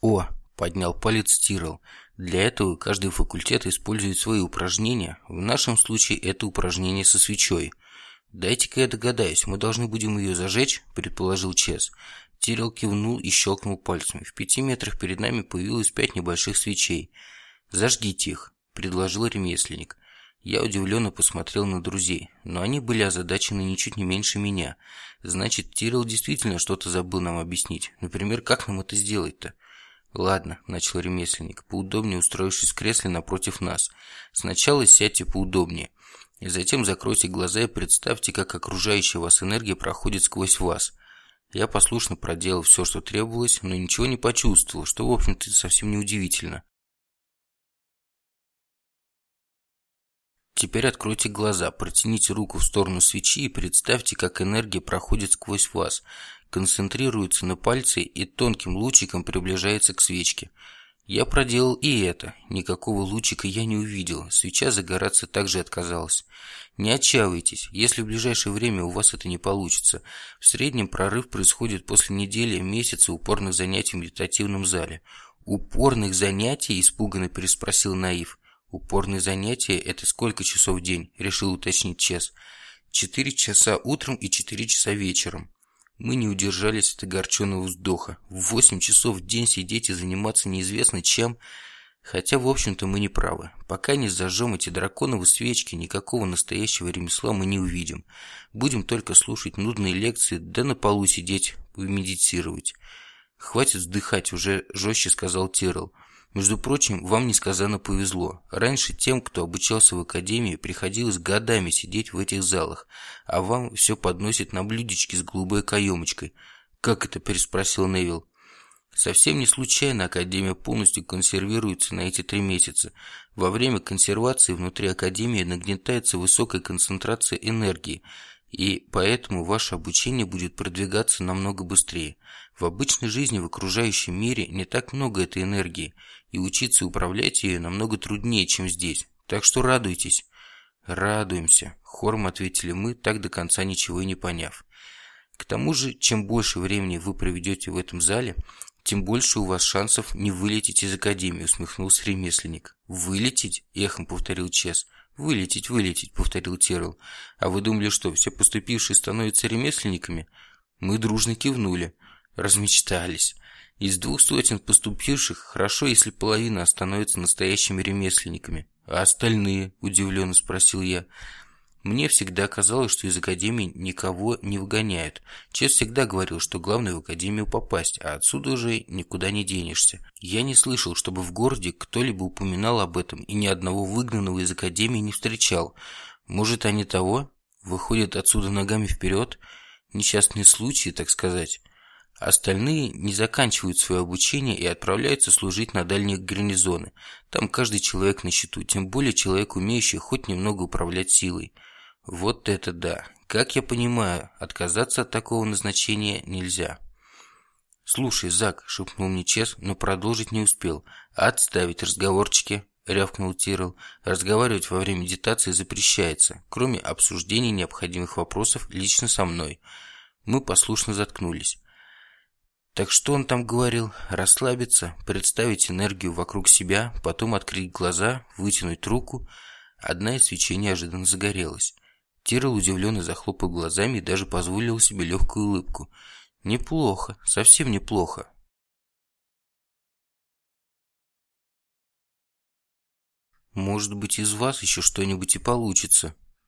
«О!» – поднял палец Тирл. «Для этого каждый факультет использует свои упражнения. В нашем случае это упражнение со свечой». «Дайте-ка я догадаюсь, мы должны будем ее зажечь?» – предположил Чес. Тирл кивнул и щелкнул пальцами. В пяти метрах перед нами появилось пять небольших свечей. «Зажгите их», – предложил ремесленник. Я удивленно посмотрел на друзей, но они были озадачены ничуть не меньше меня. Значит, Тирл действительно что-то забыл нам объяснить. Например, как нам это сделать-то? «Ладно», – начал ремесленник, поудобнее устроившись в кресле напротив нас. «Сначала сядьте поудобнее, и затем закройте глаза и представьте, как окружающая вас энергия проходит сквозь вас». Я послушно проделал все, что требовалось, но ничего не почувствовал, что, в общем-то, совсем не удивительно. Теперь откройте глаза, протяните руку в сторону свечи и представьте, как энергия проходит сквозь вас, концентрируется на пальце и тонким лучиком приближается к свечке. Я проделал и это. Никакого лучика я не увидел. Свеча загораться также отказалась. Не отчаивайтесь, если в ближайшее время у вас это не получится. В среднем прорыв происходит после недели, месяца упорных занятий в медитативном зале. «Упорных занятий?» – испуганно переспросил Наив. «Упорные занятия – это сколько часов в день?» – решил уточнить Чес. «Четыре часа утром и четыре часа вечером». Мы не удержались от огорченного вздоха. В восемь часов в день сидеть и заниматься неизвестно чем, хотя, в общем-то, мы не правы. Пока не зажжем эти драконовы свечки, никакого настоящего ремесла мы не увидим. Будем только слушать нудные лекции, да на полу сидеть и медитировать. «Хватит вздыхать», – уже жестче сказал Тирл. Между прочим, вам несказанно повезло. Раньше тем, кто обучался в академии, приходилось годами сидеть в этих залах, а вам все подносят на блюдечке с голубой каемочкой. «Как это?» – переспросил Невил. Совсем не случайно Академия полностью консервируется на эти три месяца. Во время консервации внутри Академии нагнетается высокая концентрация энергии, и поэтому ваше обучение будет продвигаться намного быстрее. В обычной жизни в окружающем мире не так много этой энергии, и учиться управлять ею намного труднее, чем здесь. Так что радуйтесь. Радуемся, хором ответили мы, так до конца ничего и не поняв. К тому же, чем больше времени вы проведете в этом зале, тем больше у вас шансов не вылететь из академии, усмехнулся ремесленник. Вылететь? Эхом повторил Чес. «Вылететь, вылететь», — повторил Терл. «А вы думали, что все поступившие становятся ремесленниками?» Мы дружно кивнули. Размечтались. Из двух сотен поступивших, хорошо, если половина становится настоящими ремесленниками. «А остальные?» – удивленно спросил я. Мне всегда казалось, что из академии никого не выгоняют. Чес всегда говорил, что главное в академию попасть, а отсюда уже никуда не денешься. Я не слышал, чтобы в городе кто-либо упоминал об этом, и ни одного выгнанного из академии не встречал. Может, они того? Выходят отсюда ногами вперед? Несчастные случаи, так сказать. Остальные не заканчивают свое обучение и отправляются служить на дальние гарнизоны. Там каждый человек на счету, тем более человек, умеющий хоть немного управлять силой. Вот это да. Как я понимаю, отказаться от такого назначения нельзя. «Слушай, Зак», — шепнул мне Чес, но продолжить не успел. «Отставить разговорчики», — рявкнул Тирл. «Разговаривать во время медитации запрещается, кроме обсуждения необходимых вопросов лично со мной». Мы послушно заткнулись. Так что он там говорил? Расслабиться, представить энергию вокруг себя, потом открыть глаза, вытянуть руку. Одна из свечей неожиданно загорелась. Тирл удивленно захлопал глазами и даже позволил себе легкую улыбку. «Неплохо, совсем неплохо». «Может быть, из вас еще что-нибудь и получится»,